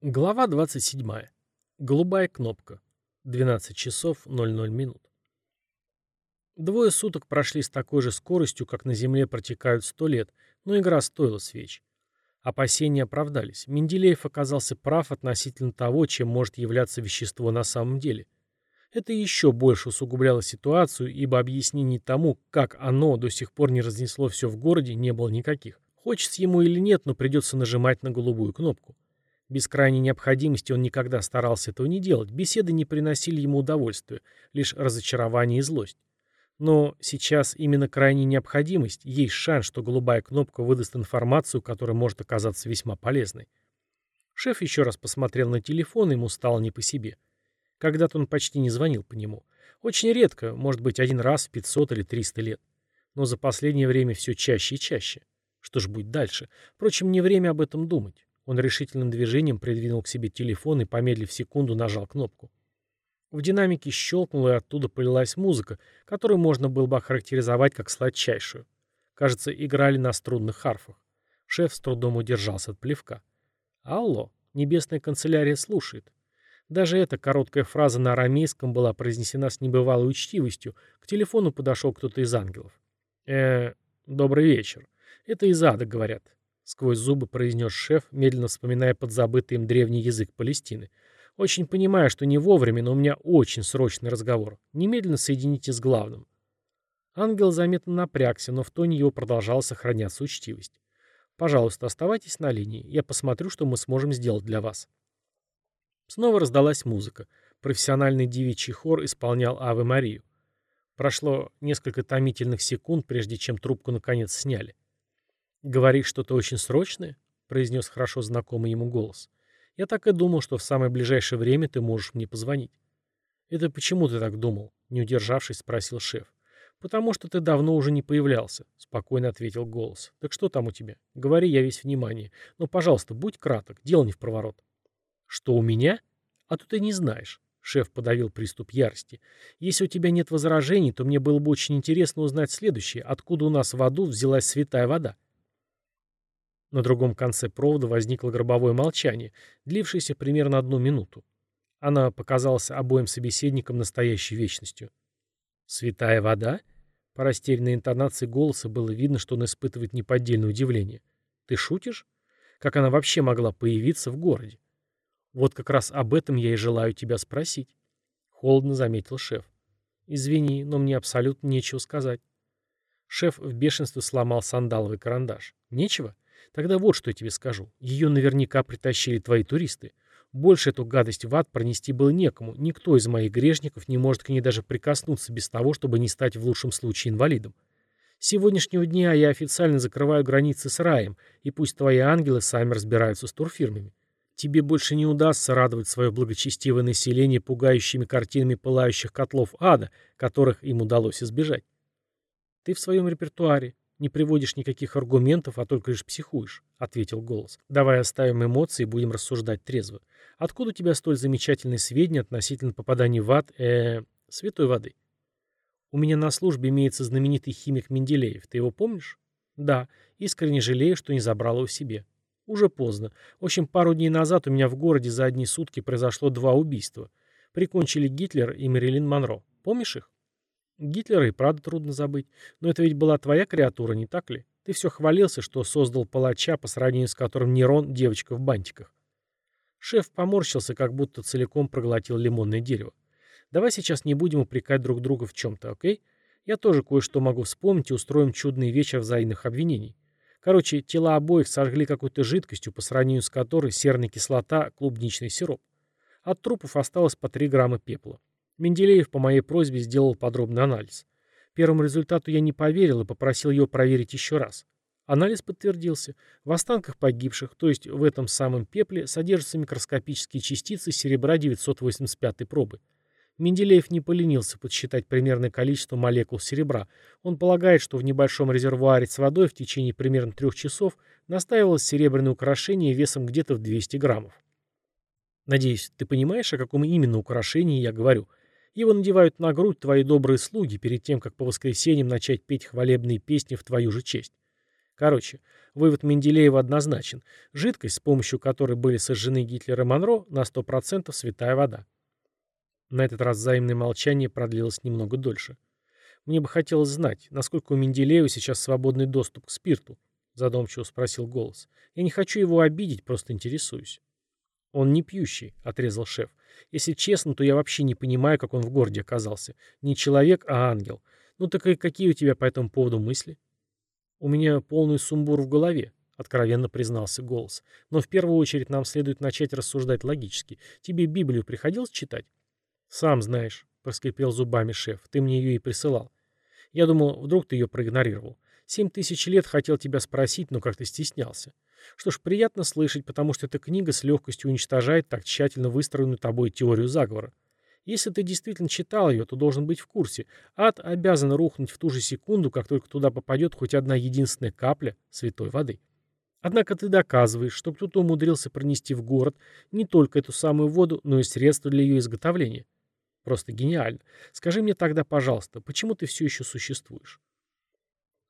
Глава 27. Голубая кнопка. 12 часов 00 минут. Двое суток прошли с такой же скоростью, как на Земле протекают сто лет, но игра стоила свеч. Опасения оправдались. Менделеев оказался прав относительно того, чем может являться вещество на самом деле. Это еще больше усугубляло ситуацию, ибо объяснений тому, как оно до сих пор не разнесло все в городе, не было никаких. Хочется ему или нет, но придется нажимать на голубую кнопку. Без крайней необходимости он никогда старался этого не делать, беседы не приносили ему удовольствия, лишь разочарование и злость. Но сейчас именно крайняя необходимость, есть шанс, что голубая кнопка выдаст информацию, которая может оказаться весьма полезной. Шеф еще раз посмотрел на телефон, ему стало не по себе. Когда-то он почти не звонил по нему. Очень редко, может быть, один раз в 500 или 300 лет. Но за последнее время все чаще и чаще. Что ж будет дальше? Впрочем, не время об этом думать. Он решительным движением придвинул к себе телефон и, помедлив секунду, нажал кнопку. В динамике щелкнуло, и оттуда полилась музыка, которую можно было бы охарактеризовать как сладчайшую. Кажется, играли на струнных харфах. Шеф с трудом удержался от плевка. «Алло, небесная канцелярия слушает». Даже эта короткая фраза на арамейском была произнесена с небывалой учтивостью. К телефону подошел кто-то из ангелов. э добрый вечер. Это из ада, говорят. Сквозь зубы произнес шеф, медленно вспоминая подзабытый им древний язык Палестины. «Очень понимаю, что не вовремя, но у меня очень срочный разговор. Немедленно соедините с главным». Ангел заметно напрягся, но в тоне его продолжала сохраняться учтивость. «Пожалуйста, оставайтесь на линии. Я посмотрю, что мы сможем сделать для вас». Снова раздалась музыка. Профессиональный девичий хор исполнял «Аве Марию». Прошло несколько томительных секунд, прежде чем трубку наконец сняли. «Говоришь что-то очень срочное?» — произнес хорошо знакомый ему голос. «Я так и думал, что в самое ближайшее время ты можешь мне позвонить». «Это почему ты так думал?» — не удержавшись, спросил шеф. «Потому что ты давно уже не появлялся», — спокойно ответил голос. «Так что там у тебя? Говори, я весь внимание. Но, пожалуйста, будь краток, дело не в проворот». «Что у меня? А то ты не знаешь». Шеф подавил приступ ярости. «Если у тебя нет возражений, то мне было бы очень интересно узнать следующее. Откуда у нас в аду взялась святая вода?» На другом конце провода возникло гробовое молчание, длившееся примерно одну минуту. Она показалась обоим собеседникам настоящей вечностью. «Святая вода?» По растерянной интонации голоса было видно, что он испытывает неподдельное удивление. «Ты шутишь? Как она вообще могла появиться в городе?» «Вот как раз об этом я и желаю тебя спросить», — холодно заметил шеф. «Извини, но мне абсолютно нечего сказать». Шеф в бешенстве сломал сандаловый карандаш. «Нечего? Тогда вот что я тебе скажу. Ее наверняка притащили твои туристы. Больше эту гадость в ад пронести было некому. Никто из моих грешников не может к ней даже прикоснуться без того, чтобы не стать в лучшем случае инвалидом. С сегодняшнего дня я официально закрываю границы с раем, и пусть твои ангелы сами разбираются с турфирмами. Тебе больше не удастся радовать свое благочестивое население пугающими картинами пылающих котлов ада, которых им удалось избежать. Ты в своем репертуаре, «Не приводишь никаких аргументов, а только лишь психуешь», — ответил голос. «Давай оставим эмоции и будем рассуждать трезво. Откуда у тебя столь замечательные сведения относительно попадания в ад, э, святой воды?» «У меня на службе имеется знаменитый химик Менделеев. Ты его помнишь?» «Да. Искренне жалею, что не забрал его себе». «Уже поздно. В общем, пару дней назад у меня в городе за одни сутки произошло два убийства. Прикончили Гитлер и Мэрилин Монро. Помнишь их?» Гитлера и правда трудно забыть. Но это ведь была твоя креатура, не так ли? Ты все хвалился, что создал палача, по сравнению с которым Нерон — девочка в бантиках. Шеф поморщился, как будто целиком проглотил лимонное дерево. Давай сейчас не будем упрекать друг друга в чем-то, окей? Я тоже кое-что могу вспомнить и устроим чудный вечер взаимных обвинений. Короче, тела обоих сожгли какой-то жидкостью, по сравнению с которой серная кислота — клубничный сироп. От трупов осталось по 3 грамма пепла. Менделеев по моей просьбе сделал подробный анализ. Первому результату я не поверил и попросил его проверить еще раз. Анализ подтвердился. В останках погибших, то есть в этом самом пепле, содержатся микроскопические частицы серебра 985 пробы. Менделеев не поленился подсчитать примерное количество молекул серебра. Он полагает, что в небольшом резервуаре с водой в течение примерно трех часов настаивалось серебряное украшение весом где-то в 200 граммов. Надеюсь, ты понимаешь, о каком именно украшении я говорю. Его надевают на грудь твои добрые слуги перед тем, как по воскресеньям начать петь хвалебные песни в твою же честь. Короче, вывод Менделеева однозначен. Жидкость, с помощью которой были сожжены Гитлер и Монро, на 100% святая вода. На этот раз взаимное молчание продлилось немного дольше. «Мне бы хотелось знать, насколько у Менделеева сейчас свободный доступ к спирту?» Задумчиво спросил голос. «Я не хочу его обидеть, просто интересуюсь». «Он не пьющий», — отрезал шеф. «Если честно, то я вообще не понимаю, как он в городе оказался. Не человек, а ангел. Ну так и какие у тебя по этому поводу мысли?» «У меня полный сумбур в голове», — откровенно признался голос. «Но в первую очередь нам следует начать рассуждать логически. Тебе Библию приходилось читать?» «Сам знаешь», — проскрипел зубами шеф. «Ты мне ее и присылал. Я думал, вдруг ты ее проигнорировал. Семь тысяч лет хотел тебя спросить, но как-то стеснялся. Что ж, приятно слышать, потому что эта книга с легкостью уничтожает так тщательно выстроенную тобой теорию заговора. Если ты действительно читал ее, то должен быть в курсе. Ад обязан рухнуть в ту же секунду, как только туда попадет хоть одна единственная капля святой воды. Однако ты доказываешь, что кто-то умудрился пронести в город не только эту самую воду, но и средства для ее изготовления. Просто гениально. Скажи мне тогда, пожалуйста, почему ты все еще существуешь?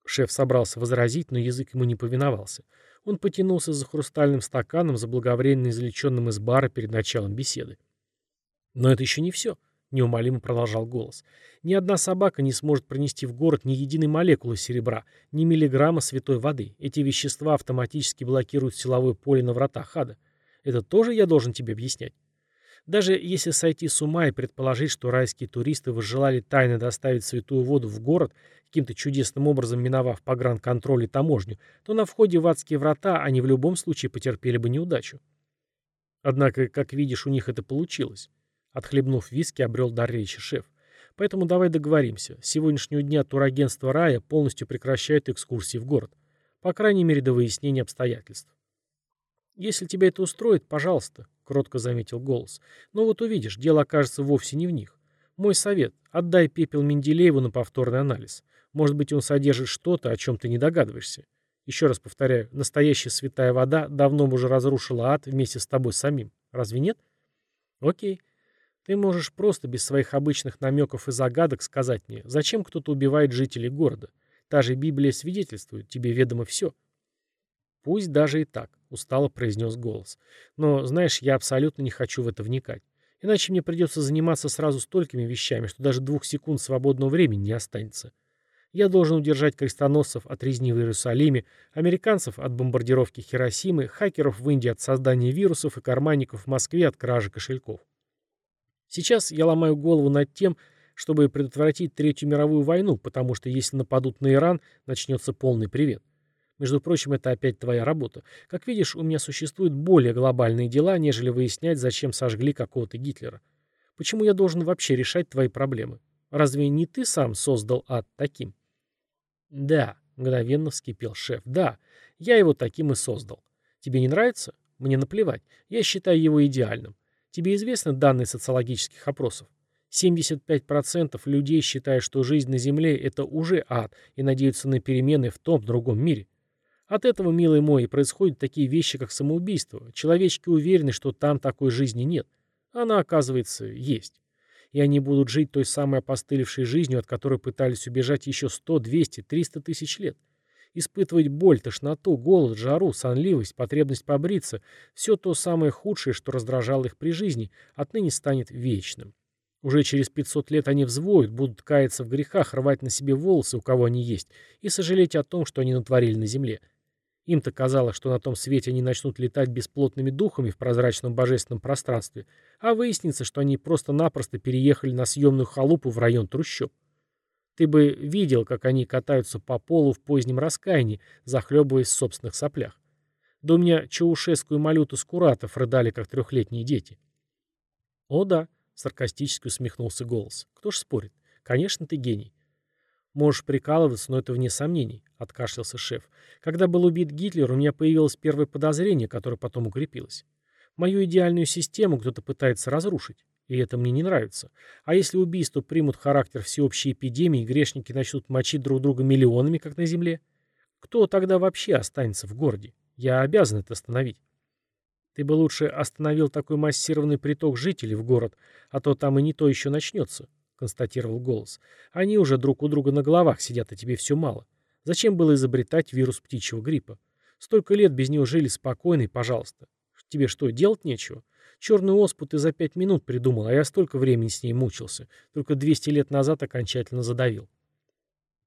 Шеф собрался возразить, но язык ему не повиновался. Он потянулся за хрустальным стаканом, заблаговременно извлеченным из бара перед началом беседы. Но это еще не все, неумолимо продолжал голос. Ни одна собака не сможет пронести в город ни единой молекулы серебра, ни миллиграмма святой воды. Эти вещества автоматически блокируют силовое поле на вратах ада. Это тоже я должен тебе объяснять? Даже если сойти с ума и предположить, что райские туристы возжелали тайно доставить святую воду в город, каким-то чудесным образом миновав погранконтроль и таможню, то на входе в адские врата они в любом случае потерпели бы неудачу. Однако, как видишь, у них это получилось. Отхлебнув виски, обрел дар речи шеф. Поэтому давай договоримся. С сегодняшнего дня турагентство «Рая» полностью прекращает экскурсии в город. По крайней мере, до выяснения обстоятельств. «Если тебя это устроит, пожалуйста», — кротко заметил голос. «Но вот увидишь, дело окажется вовсе не в них. Мой совет — отдай пепел Менделееву на повторный анализ. Может быть, он содержит что-то, о чем ты не догадываешься. Еще раз повторяю, настоящая святая вода давно уже разрушила ад вместе с тобой самим. Разве нет? Окей. Ты можешь просто без своих обычных намеков и загадок сказать мне, зачем кто-то убивает жителей города. Та же Библия свидетельствует, тебе ведомо все. Пусть даже и так, устало произнес голос. Но, знаешь, я абсолютно не хочу в это вникать. Иначе мне придется заниматься сразу столькими вещами, что даже двух секунд свободного времени не останется. Я должен удержать крестоносцев от резни в Иерусалиме, американцев от бомбардировки Хиросимы, хакеров в Индии от создания вирусов и карманников в Москве от кражи кошельков. Сейчас я ломаю голову над тем, чтобы предотвратить Третью мировую войну, потому что если нападут на Иран, начнется полный привет. Между прочим, это опять твоя работа. Как видишь, у меня существуют более глобальные дела, нежели выяснять, зачем сожгли какого-то Гитлера. Почему я должен вообще решать твои проблемы? Разве не ты сам создал ад таким? Да, мгновенно вскипел шеф. Да, я его таким и создал. Тебе не нравится? Мне наплевать. Я считаю его идеальным. Тебе известны данные социологических опросов? 75% людей считают, что жизнь на Земле – это уже ад и надеются на перемены в том другом мире. От этого, милый мой, происходят такие вещи, как самоубийство. Человечки уверены, что там такой жизни нет. Она, оказывается, есть. И они будут жить той самой опостылевшей жизнью, от которой пытались убежать еще 100, 200, 300 тысяч лет испытывать боль, тошноту, голод, жару, сонливость, потребность побриться – все то самое худшее, что раздражало их при жизни, отныне станет вечным. Уже через 500 лет они взвоют, будут каяться в грехах, рвать на себе волосы, у кого они есть, и сожалеть о том, что они натворили на земле. Им-то казалось, что на том свете они начнут летать бесплотными духами в прозрачном божественном пространстве, а выяснится, что они просто-напросто переехали на съемную халупу в район трущоб. Ты бы видел, как они катаются по полу в позднем раскаянии, захлебываясь в собственных соплях. Да у меня Чаушеску и Малюту Скуратов рыдали, как трехлетние дети. О да, саркастически усмехнулся голос. Кто ж спорит? Конечно, ты гений. Можешь прикалываться, но это вне сомнений, откашлялся шеф. Когда был убит Гитлер, у меня появилось первое подозрение, которое потом укрепилось. Мою идеальную систему кто-то пытается разрушить. И это мне не нравится. А если убийства примут характер всеобщей эпидемии, грешники начнут мочить друг друга миллионами, как на земле? Кто тогда вообще останется в городе? Я обязан это остановить. Ты бы лучше остановил такой массированный приток жителей в город, а то там и не то еще начнется, констатировал голос. Они уже друг у друга на головах сидят, а тебе все мало. Зачем было изобретать вирус птичьего гриппа? Столько лет без него жили спокойно и пожалуйста. Тебе что, делать нечего? Черную оспу ты за пять минут придумал, а я столько времени с ней мучился. Только 200 лет назад окончательно задавил.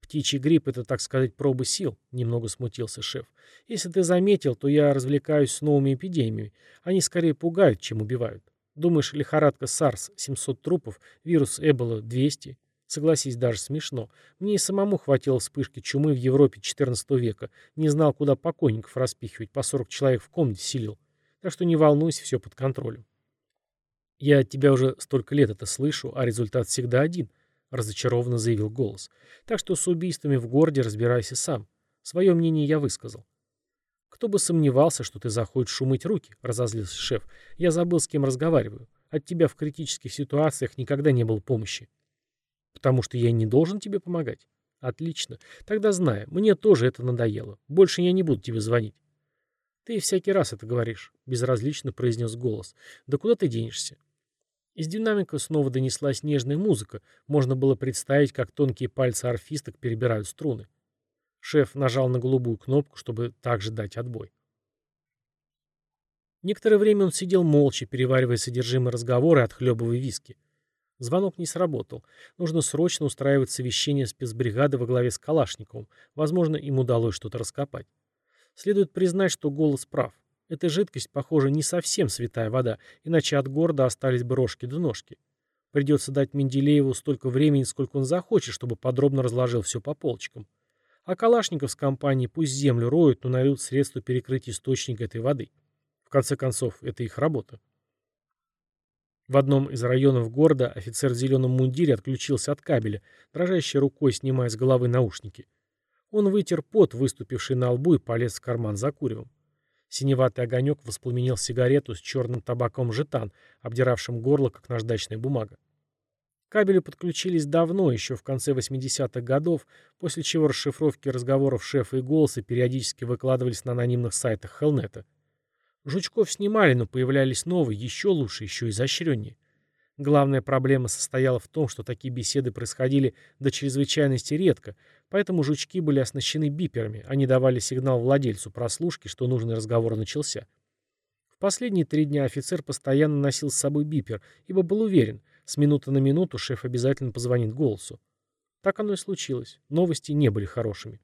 Птичий грипп — это, так сказать, пробы сил, немного смутился шеф. Если ты заметил, то я развлекаюсь с новыми эпидемиями. Они скорее пугают, чем убивают. Думаешь, лихорадка SARS — 700 трупов, вирус Эбола — 200? Согласись, даже смешно. Мне и самому хватило вспышки чумы в Европе XIV века. Не знал, куда покойников распихивать, по 40 человек в комнате селил. Так что не волнуйся, все под контролем. Я от тебя уже столько лет это слышу, а результат всегда один, разочарованно заявил голос. Так что с убийствами в городе разбирайся сам. Свое мнение я высказал. Кто бы сомневался, что ты заходишь шумыть руки, разозлился шеф. Я забыл, с кем разговариваю. От тебя в критических ситуациях никогда не было помощи. Потому что я не должен тебе помогать? Отлично. Тогда знай, мне тоже это надоело. Больше я не буду тебе звонить. Ты всякий раз это говоришь, безразлично произнес голос. Да куда ты денешься? Из динамика снова донеслась нежная музыка. Можно было представить, как тонкие пальцы орфисток перебирают струны. Шеф нажал на голубую кнопку, чтобы также дать отбой. Некоторое время он сидел молча, переваривая содержимое разговора и отхлебывая виски. Звонок не сработал. Нужно срочно устраивать совещание спецбригады во главе с Калашниковым. Возможно, им удалось что-то раскопать. Следует признать, что голос прав. Эта жидкость, похоже, не совсем святая вода, иначе от города остались бы рожки да ножки. Придется дать Менделееву столько времени, сколько он захочет, чтобы подробно разложил все по полочкам. А Калашников с компанией пусть землю роют, но найдут средства перекрыть источник этой воды. В конце концов, это их работа. В одном из районов города офицер в зеленом мундире отключился от кабеля, дрожащей рукой снимая с головы наушники. Он вытер пот, выступивший на лбу, и полез в карман за куревом. Синеватый огонек воспламенил сигарету с черным табаком жетан, обдиравшим горло, как наждачная бумага. Кабели подключились давно, еще в конце 80-х годов, после чего расшифровки разговоров шефа и голоса периодически выкладывались на анонимных сайтах Хелнета. Жучков снимали, но появлялись новые, еще лучше, еще изощреннее. Главная проблема состояла в том, что такие беседы происходили до чрезвычайности редко, поэтому жучки были оснащены биперами, они давали сигнал владельцу прослушки, что нужный разговор начался. В последние три дня офицер постоянно носил с собой бипер, ибо был уверен, с минуты на минуту шеф обязательно позвонит голосу. Так оно и случилось. Новости не были хорошими.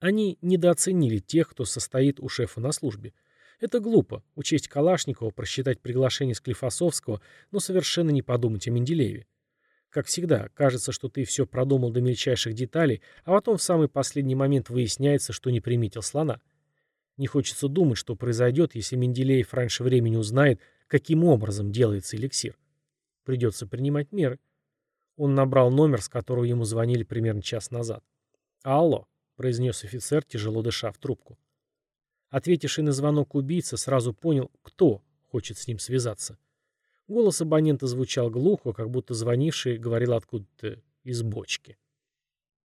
Они недооценили тех, кто состоит у шефа на службе. Это глупо, учесть Калашникова, просчитать приглашение Склифосовского, но совершенно не подумать о Менделееве. Как всегда, кажется, что ты все продумал до мельчайших деталей, а потом в самый последний момент выясняется, что не приметил слона. Не хочется думать, что произойдет, если Менделеев раньше времени узнает, каким образом делается эликсир. Придется принимать меры. Он набрал номер, с которого ему звонили примерно час назад. «Алло», — произнес офицер, тяжело дыша в трубку. Ответивший на звонок убийца сразу понял, кто хочет с ним связаться. Голос абонента звучал глухо, как будто звонивший говорил откуда-то из бочки.